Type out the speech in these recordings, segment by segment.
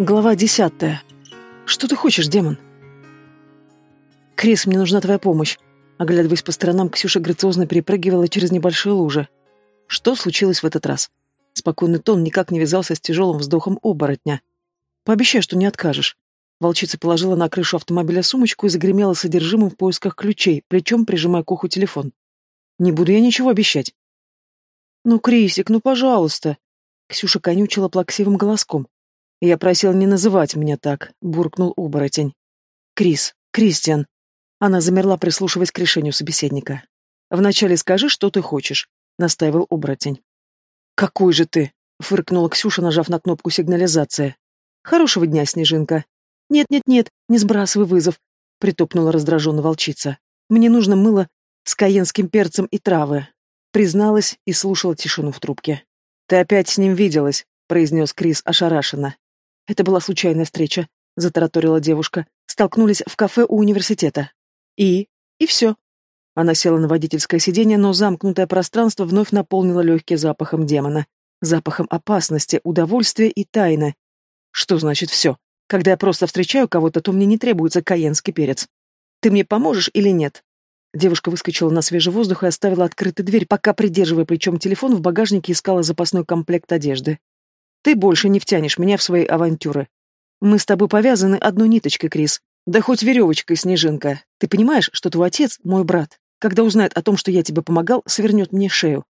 Глава десятая. Что ты хочешь, демон? Крис, мне нужна твоя помощь. Оглядываясь по сторонам, Ксюша грациозно перепрыгивала через небольшие лужи. Что случилось в этот раз? Спокойный тон никак не вязался с тяжелым вздохом оборотня. Пообещай, что не откажешь. Волчица положила на крышу автомобиля сумочку и загремела содержимым в поисках ключей, плечом прижимая к уху телефон. Не буду я ничего обещать. Ну, Крисик, ну, пожалуйста. Ксюша конючила плаксивым голоском. «Я просил не называть меня так», — буркнул оборотень. «Крис, Кристиан». Она замерла, прислушиваясь к решению собеседника. «Вначале скажи, что ты хочешь», — настаивал оборотень. «Какой же ты?» — фыркнула Ксюша, нажав на кнопку сигнализации. «Хорошего дня, Снежинка». «Нет-нет-нет, не сбрасывай вызов», — притопнула раздраженно волчица. «Мне нужно мыло с каенским перцем и травы», — призналась и слушала тишину в трубке. «Ты опять с ним виделась», — произнес Крис ошарашенно. Это была случайная встреча, затараторила девушка. Столкнулись в кафе у университета. И? И все. Она села на водительское сиденье, но замкнутое пространство вновь наполнило легким запахом демона. Запахом опасности, удовольствия и тайны. Что значит все? Когда я просто встречаю кого-то, то мне не требуется каенский перец. Ты мне поможешь или нет? Девушка выскочила на свежий воздух и оставила открытой дверь, пока, придерживая плечом телефон, в багажнике искала запасной комплект одежды. Ты больше не втянешь меня в свои авантюры. Мы с тобой повязаны одной ниточкой, Крис. Да хоть веревочкой, Снежинка. Ты понимаешь, что твой отец — мой брат. Когда узнает о том, что я тебе помогал, свернет мне шею.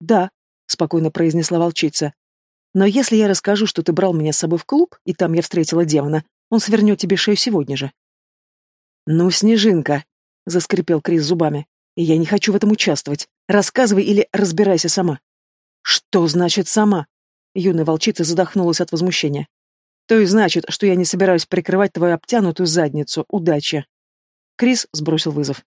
Да, — спокойно произнесла волчица. Но если я расскажу, что ты брал меня с собой в клуб, и там я встретила демона, он свернет тебе шею сегодня же. Ну, Снежинка, — заскрипел Крис зубами, — я не хочу в этом участвовать. Рассказывай или разбирайся сама. Что значит «сама»? Юная волчица задохнулась от возмущения. То и значит, что я не собираюсь прикрывать твою обтянутую задницу. Удачи. Крис сбросил вызов.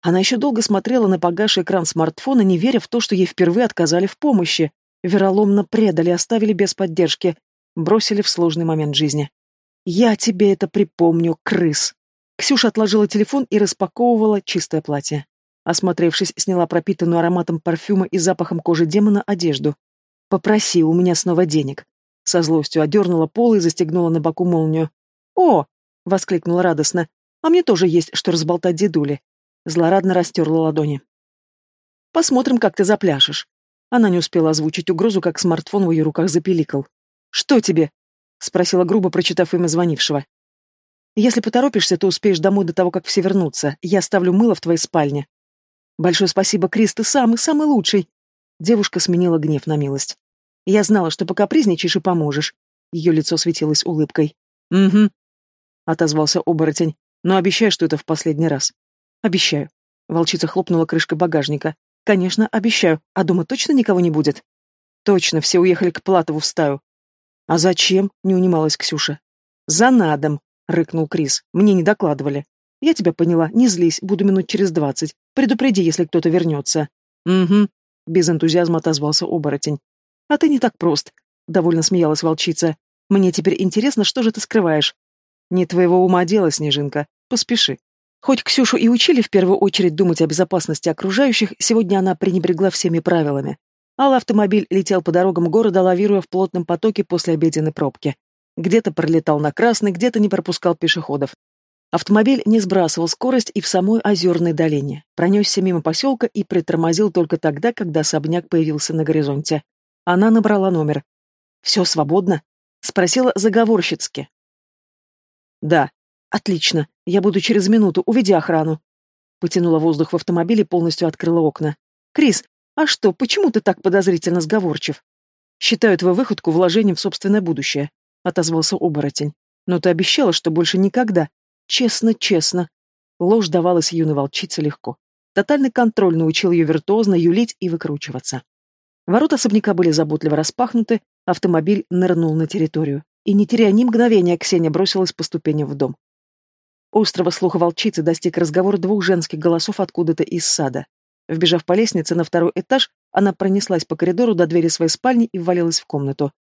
Она еще долго смотрела на погасший экран смартфона, не веря в то, что ей впервые отказали в помощи, вероломно предали, оставили без поддержки, бросили в сложный момент жизни. «Я тебе это припомню, крыс!» Ксюша отложила телефон и распаковывала чистое платье. Осмотревшись, сняла пропитанную ароматом парфюма и запахом кожи демона одежду. Попроси у меня снова денег. Со злостью одернула пол и застегнула на боку молнию. О! воскликнула радостно. А мне тоже есть, что разболтать дедули. Злорадно растерла ладони. Посмотрим, как ты запляшешь. Она не успела озвучить угрозу, как смартфон в ее руках запиликал. «Что тебе?» — спросила грубо, прочитав имя звонившего. «Если поторопишься, то успеешь домой до того, как все вернутся. Я оставлю мыло в твоей спальне». «Большое спасибо, Крис, ты самый, самый лучший!» Девушка сменила гнев на милость. «Я знала, что пока призничаешь и поможешь». Ее лицо светилось улыбкой. «Угу», — отозвался оборотень. «Но обещаю, что это в последний раз». «Обещаю». Волчица хлопнула крышкой багажника. «Конечно, обещаю. А дома точно никого не будет?» «Точно, все уехали к Платову в стаю». «А зачем?» — не унималась Ксюша. «За надом», — рыкнул Крис. «Мне не докладывали». «Я тебя поняла. Не злись. Буду минут через двадцать. Предупреди, если кто-то вернется». «Угу», без энтузиазма отозвался оборотень. А ты не так прост, довольно смеялась волчица. Мне теперь интересно, что же ты скрываешь? Не твоего ума дело, Снежинка. Поспеши. Хоть Ксюшу и учили в первую очередь думать о безопасности окружающих, сегодня она пренебрегла всеми правилами. Алый автомобиль летел по дорогам города, лавируя в плотном потоке после обеденной пробки. Где-то пролетал на красный, где-то не пропускал пешеходов. Автомобиль не сбрасывал скорость и в самой озерной долине. Пронесся мимо поселка и притормозил только тогда, когда особняк появился на горизонте. Она набрала номер. «Все свободно?» — спросила заговорщицки. «Да. Отлично. Я буду через минуту. Уведи охрану». Потянула воздух в автомобиле и полностью открыла окна. «Крис, а что, почему ты так подозрительно сговорчив?» «Считаю твою выходку вложением в собственное будущее», — отозвался оборотень. «Но ты обещала, что больше никогда Честно, честно. Ложь давалась юной волчице легко. Тотальный контроль научил ее виртуозно юлить и выкручиваться. Ворота особняка были заботливо распахнуты, автомобиль нырнул на территорию. И, не теряя ни мгновения, Ксения бросилась по ступеням в дом. Острого слуха волчицы достиг разговор двух женских голосов откуда-то из сада. Вбежав по лестнице на второй этаж, она пронеслась по коридору до двери своей спальни и ввалилась в комнату.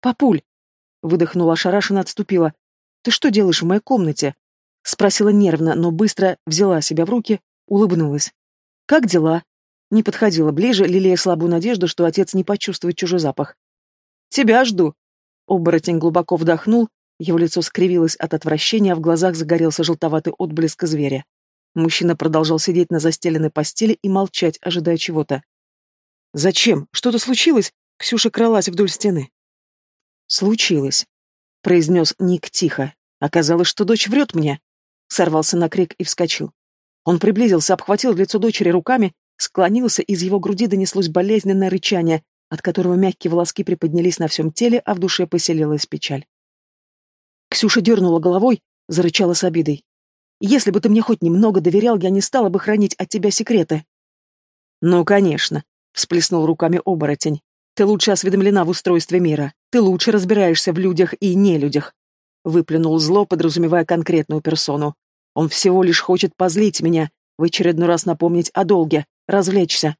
«Папуль!» — выдохнула ошарашенно, отступила. «Ты что делаешь в моей комнате?» Спросила нервно, но быстро взяла себя в руки, улыбнулась. «Как дела?» Не подходила ближе, лелея слабую надежду, что отец не почувствует чужой запах. «Тебя жду!» Оборотень глубоко вдохнул, его лицо скривилось от отвращения, а в глазах загорелся желтоватый отблеск зверя. Мужчина продолжал сидеть на застеленной постели и молчать, ожидая чего-то. «Зачем? Что-то случилось?» Ксюша кралась вдоль стены. «Случилось», — произнес Ник тихо. «Оказалось, что дочь врет мне». Сорвался на крик и вскочил. Он приблизился, обхватил лицо дочери руками, склонился, из его груди донеслось болезненное рычание, от которого мягкие волоски приподнялись на всем теле, а в душе поселилась печаль. Ксюша дернула головой, зарычала с обидой. «Если бы ты мне хоть немного доверял, я не стала бы хранить от тебя секреты». «Ну, конечно», — всплеснул руками оборотень. «Ты лучше осведомлена в устройстве мира. Ты лучше разбираешься в людях и нелюдях». Выплюнул зло, подразумевая конкретную персону. «Он всего лишь хочет позлить меня, в очередной раз напомнить о долге, развлечься.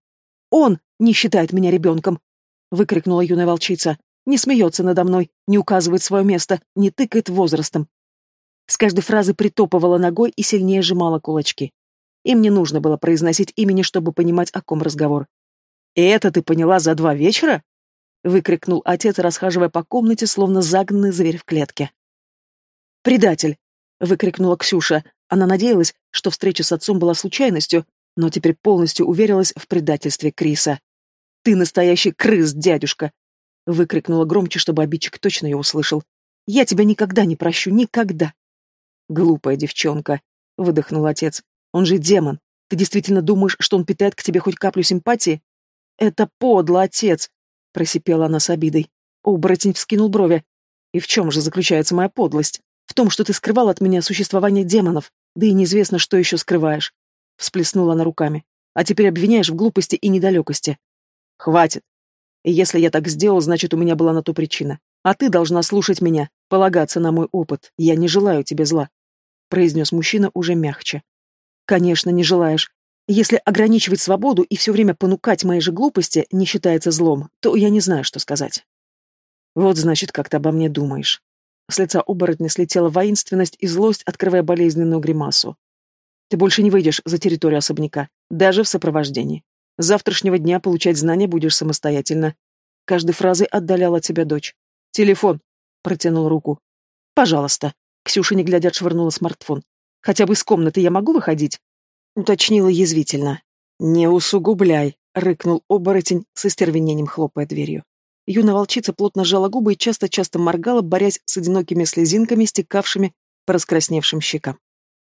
Он не считает меня ребенком!» — выкрикнула юная волчица не смеется надо мной, не указывает свое место, не тыкает возрастом. С каждой фразы притопывала ногой и сильнее сжимала кулачки. Им не нужно было произносить имени, чтобы понимать, о ком разговор. «И это ты поняла за два вечера?» — выкрикнул отец, расхаживая по комнате, словно загнанный зверь в клетке. «Предатель!» — выкрикнула Ксюша. Она надеялась, что встреча с отцом была случайностью, но теперь полностью уверилась в предательстве Криса. «Ты настоящий крыс, дядюшка! Выкрикнула громче, чтобы обидчик точно ее услышал. «Я тебя никогда не прощу, никогда!» «Глупая девчонка», — выдохнул отец. «Он же демон. Ты действительно думаешь, что он питает к тебе хоть каплю симпатии?» «Это подло, отец!» — просипела она с обидой. Оборотень вскинул брови. «И в чем же заключается моя подлость? Том, что ты скрывал от меня существование демонов, да и неизвестно, что еще скрываешь». Всплеснула она руками. «А теперь обвиняешь в глупости и недалекости». «Хватит!» И если я так сделал, значит, у меня была на то причина. А ты должна слушать меня, полагаться на мой опыт. Я не желаю тебе зла», — произнес мужчина уже мягче. «Конечно, не желаешь. Если ограничивать свободу и все время понукать мои же глупости не считается злом, то я не знаю, что сказать». «Вот, значит, как ты обо мне думаешь». С лица оборотня слетела воинственность и злость, открывая болезненную гримасу. «Ты больше не выйдешь за территорию особняка, даже в сопровождении. С завтрашнего дня получать знания будешь самостоятельно. Каждой фразой отдаляла тебя дочь. Телефон. Протянул руку. Пожалуйста. Ксюша, не глядя, отшвырнула смартфон. Хотя бы из комнаты я могу выходить? Уточнила язвительно. Не усугубляй, рыкнул оборотень с истервенением, хлопая дверью. Юная волчица плотно сжала губы и часто-часто моргала, борясь с одинокими слезинками, стекавшими по раскрасневшим щекам.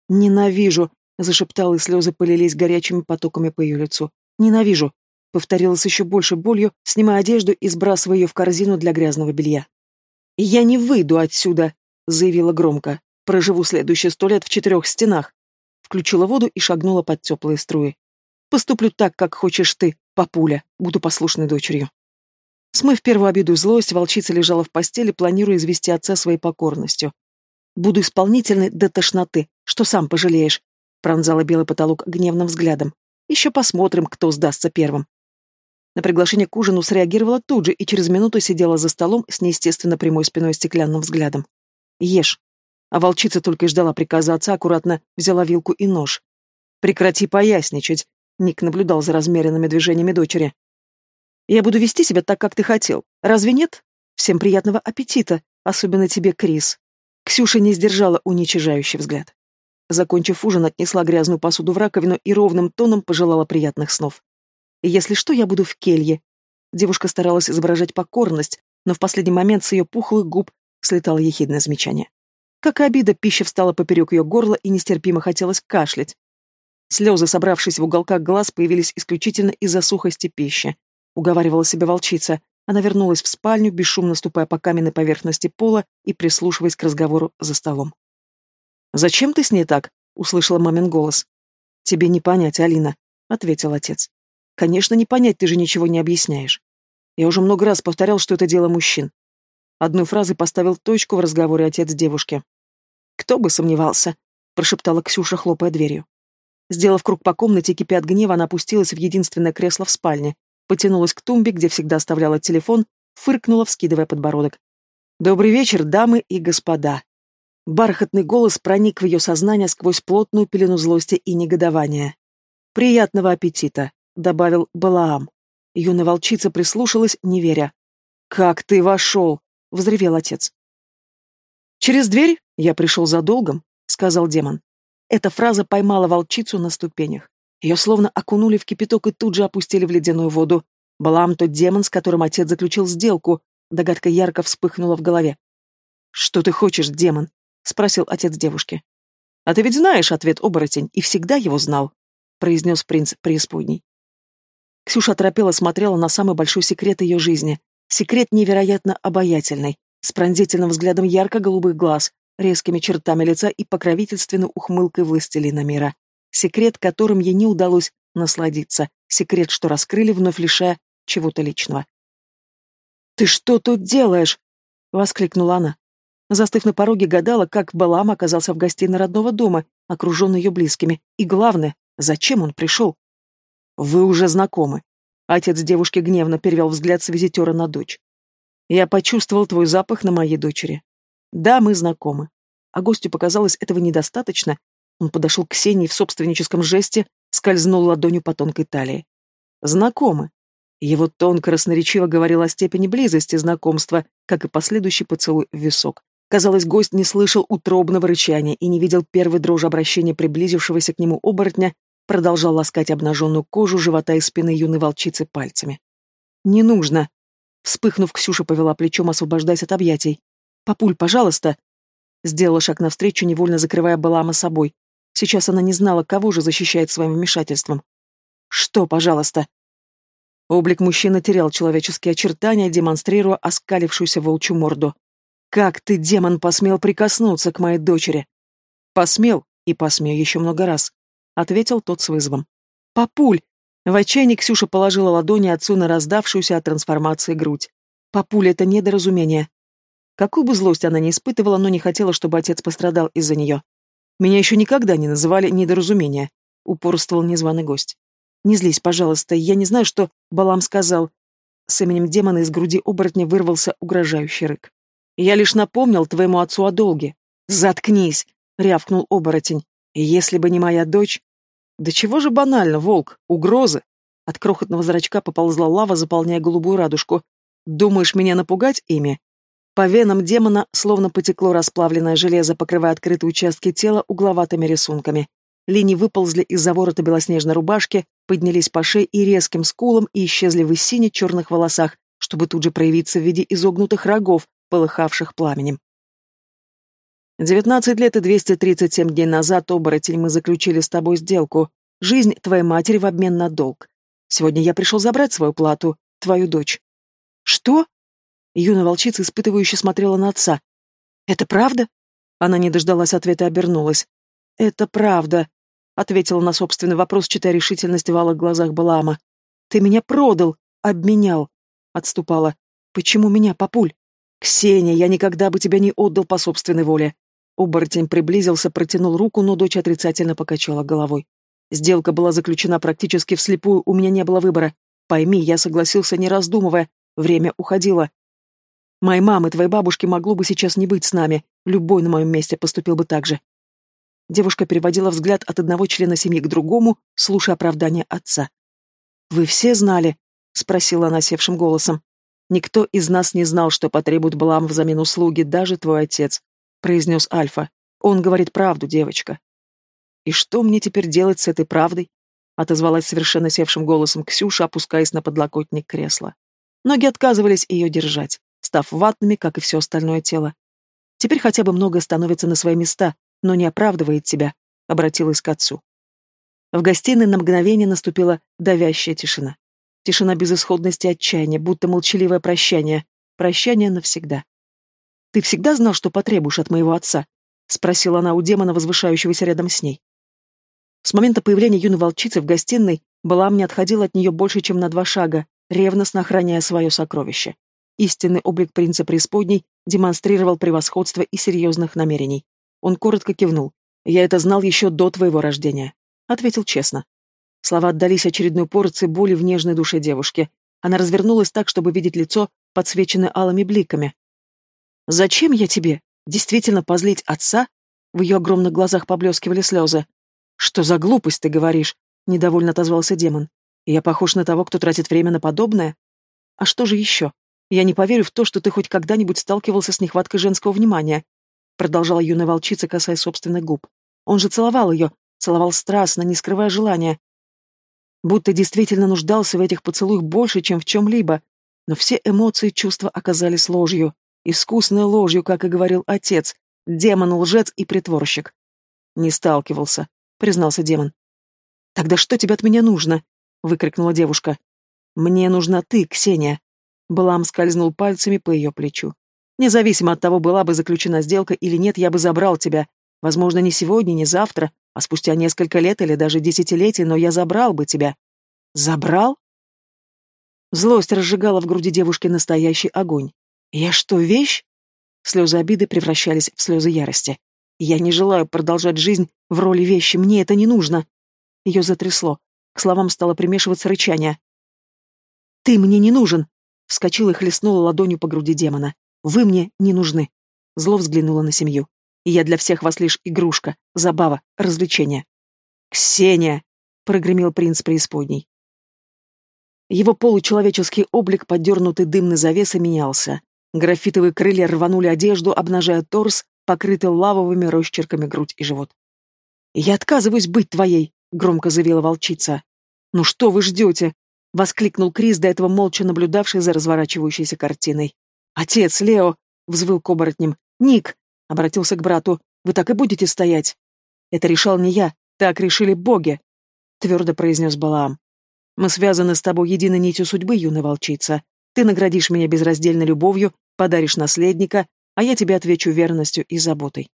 «Ненавижу!» — зашептала, и слезы полились горячими потоками по ее лицу. Ненавижу. Повторила с еще большей болью, снимая одежду и сбрасывая ее в корзину для грязного белья. «Я не выйду отсюда», — заявила громко. «Проживу следующие сто лет в четырех стенах». Включила воду и шагнула под теплые струи. «Поступлю так, как хочешь ты, папуля. Буду послушной дочерью». Смыв первую обиду и злость, волчица лежала в постели, планируя извести отца своей покорностью. «Буду исполнительной до тошноты, что сам пожалеешь», — пронзала белый потолок гневным взглядом. Еще посмотрим, кто сдастся первым. На приглашение к ужину среагировала тут же и через минуту сидела за столом с неестественно прямой спиной стеклянным взглядом. «Ешь». А волчица только и ждала приказа отца, аккуратно взяла вилку и нож. «Прекрати поясничать», — Ник наблюдал за размеренными движениями дочери. «Я буду вести себя так, как ты хотел. Разве нет? Всем приятного аппетита, особенно тебе, Крис». Ксюша не сдержала уничижающий взгляд. Закончив ужин, отнесла грязную посуду в раковину и ровным тоном пожелала приятных снов. «Если что, я буду в келье». Девушка старалась изображать покорность, но в последний момент с ее пухлых губ слетало ехидное замечание. Как и обида, пища встала поперек ее горла и нестерпимо хотелось кашлять. Слезы, собравшись в уголках глаз, появились исключительно из-за сухости пищи. Уговаривала себя волчица. Она вернулась в спальню, бесшумно ступая по каменной поверхности пола и прислушиваясь к разговору за столом. «Зачем ты с ней так?» — услышала мамин голос. «Тебе не понять, Алина», — ответил отец. «Конечно, не понять, ты же ничего не объясняешь. Я уже много раз повторял, что это дело мужчин». Одной фразой поставил точку в разговоре отец девушки. «Кто бы сомневался», — прошептала Ксюша, хлопая дверью. Сделав круг по комнате, кипя от гнева, она опустилась в единственное кресло в спальне, потянулась к тумбе, где всегда оставляла телефон, фыркнула, вскидывая подбородок. «Добрый вечер, дамы и господа!» Бархатный голос проник в ее сознание сквозь плотную пелену злости и негодования. «Приятного аппетита», — добавил Балаам. Юная волчица прислушалась, не веря. «Как ты вошел?» — взревел отец. «Через дверь я пришел за долгом», — сказал демон. Эта фраза поймала волчицу на ступенях. Ее словно окунули в кипяток и тут же опустили в ледяную воду. Балам тот демон, с которым отец заключил сделку. Догадка ярко вспыхнула в голове. «Что ты хочешь, демон?» — спросил отец девушки. «А ты ведь знаешь ответ, оборотень, и всегда его знал», — произнес принц преисподней. Ксюша оторопела смотрела на самый большой секрет ее жизни. Секрет невероятно обаятельный, с пронзительным взглядом ярко-голубых глаз, резкими чертами лица и покровительственной ухмылкой властелина мира. Секрет, которым ей не удалось насладиться. Секрет, что раскрыли, вновь лишая чего-то личного. «Ты что тут делаешь?» — воскликнула она. Застыв на пороге, гадала, как Балам оказался в гостиной родного дома, окруженный ее близкими. И главное, зачем он пришел? «Вы уже знакомы». Отец девушки гневно перевел взгляд с визитера на дочь. «Я почувствовал твой запах на моей дочери. Да, мы знакомы». А гостю показалось этого недостаточно. Он подошел к Ксении в собственническом жесте, скользнул ладонью по тонкой талии. «Знакомы». Его тонко красноречиво говорил о степени близости знакомства, как и последующий поцелуй в висок. Казалось, гость не слышал утробного рычания и не видел первой дрожи обращения приблизившегося к нему оборотня, продолжал ласкать обнаженную кожу живота и спины юной волчицы пальцами. «Не нужно!» Вспыхнув, Ксюша повела плечом, освобождаясь от объятий. «Папуль, пожалуйста!» Сделала шаг навстречу, невольно закрывая Балама собой. Сейчас она не знала, кого же защищает своим вмешательством. «Что, пожалуйста?» Облик мужчины терял человеческие очертания, демонстрируя оскалившуюся волчью морду. «Как ты, демон, посмел прикоснуться к моей дочери?» «Посмел, и посмею еще много раз», — ответил тот с вызовом. «Папуль!» В отчаянии Ксюша положила ладони отцу на раздавшуюся от трансформации грудь. «Папуль, это недоразумение». Какую бы злость она ни испытывала, но не хотела, чтобы отец пострадал из-за нее. «Меня еще никогда не называли недоразумение», — упорствовал незваный гость. «Не злись, пожалуйста, я не знаю, что Балам сказал». С именем демона из груди оборотня вырвался угрожающий рык. Я лишь напомнил твоему отцу о долге. Заткнись, рявкнул оборотень. Если бы не моя дочь... Да чего же банально, волк, угрозы. От крохотного зрачка поползла лава, заполняя голубую радужку. Думаешь меня напугать ими? По венам демона словно потекло расплавленное железо, покрывая открытые участки тела угловатыми рисунками. Линии выползли из-за ворота белоснежной рубашки, поднялись по шее и резким скулам и исчезли в сине-черных волосах, чтобы тут же проявиться в виде изогнутых рогов, полыхавших пламенем. Девятнадцать лет и двести тридцать семь дней назад, оборотень, мы заключили с тобой сделку. Жизнь твоей матери в обмен на долг. Сегодня я пришел забрать свою плату, твою дочь. Что? Юная волчица испытывающе смотрела на отца. Это правда? Она не дождалась ответа и обернулась. Это правда, ответила на собственный вопрос, читая решительность в алых глазах Балаама. Ты меня продал, обменял, отступала. Почему меня, папуль? «Ксения, я никогда бы тебя не отдал по собственной воле». Оборотень приблизился, протянул руку, но дочь отрицательно покачала головой. Сделка была заключена практически вслепую, у меня не было выбора. Пойми, я согласился, не раздумывая. Время уходило. Моей мамы, твоей бабушки могло бы сейчас не быть с нами. Любой на моем месте поступил бы так же. Девушка переводила взгляд от одного члена семьи к другому, слушая оправдание отца. «Вы все знали?» — спросила она севшим голосом. Никто из нас не знал, что потребует Балам взамен услуги, даже твой отец, произнес Альфа. Он говорит правду, девочка. И что мне теперь делать с этой правдой? отозвалась совершенно севшим голосом Ксюша, опускаясь на подлокотник кресла. Ноги отказывались ее держать, став ватными, как и все остальное тело. Теперь хотя бы многое становится на свои места, но не оправдывает тебя, обратилась к отцу. В гостиной на мгновение наступила давящая тишина. Тишина безысходности и отчаяния, будто молчаливое прощание. Прощание навсегда. «Ты всегда знал, что потребуешь от моего отца?» — спросила она у демона, возвышающегося рядом с ней. С момента появления юной волчицы в гостиной Балам не отходил от нее больше, чем на два шага, ревностно охраняя свое сокровище. Истинный облик принца преисподней демонстрировал превосходство и серьезных намерений. Он коротко кивнул. «Я это знал еще до твоего рождения», — ответил честно. Слова отдались очередной порции боли в нежной душе девушки. Она развернулась так, чтобы видеть лицо, подсвеченное алыми бликами. «Зачем я тебе? Действительно позлить отца?» В ее огромных глазах поблескивали слезы. «Что за глупость ты говоришь?» — недовольно отозвался демон. «Я похож на того, кто тратит время на подобное?» «А что же еще?» Я не поверю в то, что ты хоть когда-нибудь сталкивался с нехваткой женского внимания, продолжала юная волчица, касаясь собственных губ. Он же целовал ее, целовал страстно, не скрывая желания. Будто действительно нуждался в этих поцелуях больше, чем в чем-либо. Но все эмоции и чувства оказались ложью. Искусной ложью, как и говорил отец. Демон, лжец и притворщик. Не сталкивался, признался демон. «Тогда что тебе от меня нужно?» — выкрикнула девушка. «Мне нужна ты, Ксения». Балам скользнул пальцами по ее плечу. «Независимо от того, была бы заключена сделка или нет, я бы забрал тебя. Возможно, не сегодня, не завтра, а спустя несколько лет или даже десятилетий, но я забрал бы тебя». «Забрал?» Злость разжигала в груди девушки настоящий огонь. «Я что, вещь?» Слезы обиды превращались в слезы ярости. «Я не желаю продолжать жизнь в роли вещи, мне это не нужно!» Ее затрясло. К словам стало примешиваться рычание. «Ты мне не нужен!» Вскочила и хлестнула ладонью по груди демона. «Вы мне не нужны!» Зло взглянула на семью. «Я для всех вас лишь игрушка, забава, развлечение». «Ксения!» — прогремел принц преисподней. Его получеловеческий облик, подернутый дымной завесой, менялся. Графитовые крылья рванули одежду, обнажая торс, покрытый лавовыми росчерками грудь и живот. «Я отказываюсь быть твоей!» — громко заявила волчица. «Ну что вы ждете?» — воскликнул Крис, до этого молча наблюдавший за разворачивающейся картиной. «Отец, Лео!» — взвыл к оборотням. «Ник!» — обратился к брату. «Вы так и будете стоять?» «Это решал не я, так решили боги!» — твердо произнес Балаам. «Мы связаны с тобой единой нитью судьбы, юная волчица. Ты наградишь меня безраздельной любовью, подаришь наследника, а я тебе отвечу верностью и заботой».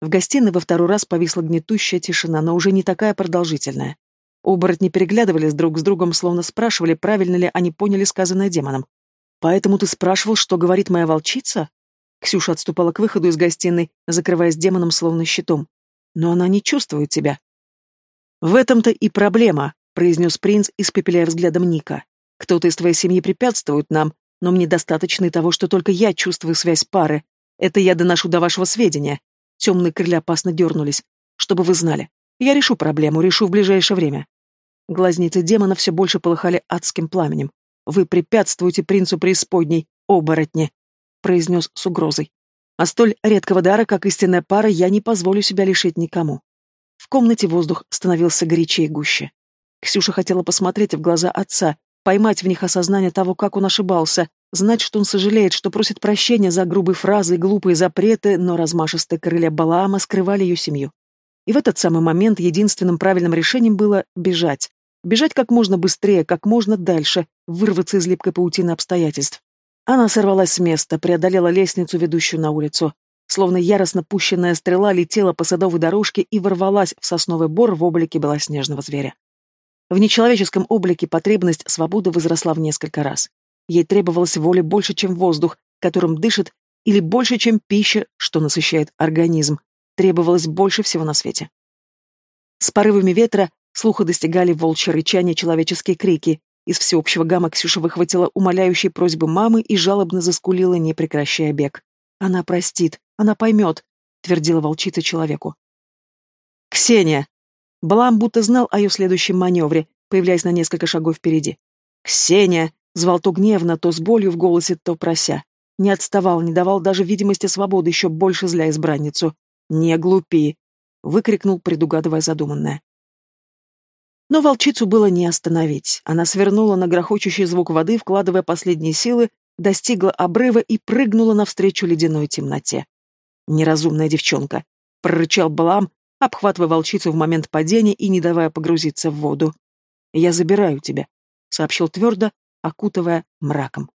В гостиной во второй раз повисла гнетущая тишина, но уже не такая продолжительная. Оборотни переглядывались друг с другом, словно спрашивали, правильно ли они поняли сказанное демоном. «Поэтому ты спрашивал, что говорит моя волчица?» Ксюша отступала к выходу из гостиной, закрываясь демоном словно щитом. «Но она не чувствует тебя». «В этом-то и проблема», — произнес принц, испепеляя взглядом Ника. «Кто-то из твоей семьи препятствует нам, но мне достаточно и того, что только я чувствую связь пары. Это я доношу до вашего сведения. Темные крылья опасно дернулись. Чтобы вы знали. Я решу проблему, решу в ближайшее время. Глазницы демона все больше полыхали адским пламенем. Вы препятствуете принцу преисподней, оборотни, произнес с угрозой. А столь редкого дара, как истинная пара, я не позволю себя лишить никому. В комнате воздух становился горячее и гуще. Ксюша хотела посмотреть в глаза отца, поймать в них осознание того, как он ошибался, Знать, что он сожалеет, что просит прощения за грубые фразы и глупые запреты, но размашистые крылья Балаама скрывали ее семью. И в этот самый момент единственным правильным решением было бежать. Бежать как можно быстрее, как можно дальше, вырваться из липкой паутины обстоятельств. Она сорвалась с места, преодолела лестницу, ведущую на улицу. Словно яростно пущенная стрела летела по садовой дорожке и ворвалась в сосновый бор в облике белоснежного зверя. В нечеловеческом облике потребность свободы возросла в несколько раз. Ей требовалось воли больше, чем воздух, которым дышит, или больше, чем пища, что насыщает организм. Требовалось больше всего на свете. С порывами ветра слуха достигали волчьи рычания человеческие крики. Из всеобщего гамма Ксюша выхватила умоляющие просьбы мамы и жалобно заскулила, не прекращая бег. «Она простит, она поймет», — твердила волчица человеку. «Ксения!» Балам будто знал о ее следующем маневре, появляясь на несколько шагов впереди. «Ксения!» Звал то гневно, то с болью в голосе, то прося. Не отставал, не давал даже видимости свободы, еще больше зля избранницу. «Не глупи!» — выкрикнул, предугадывая задуманное. Но волчицу было не остановить. Она свернула на грохочущий звук воды, вкладывая последние силы, достигла обрыва и прыгнула навстречу ледяной темноте. «Неразумная девчонка!» — прорычал Балам, обхватывая волчицу в момент падения и не давая погрузиться в воду. «Я забираю тебя», — сообщил твердо, окутывая мраком.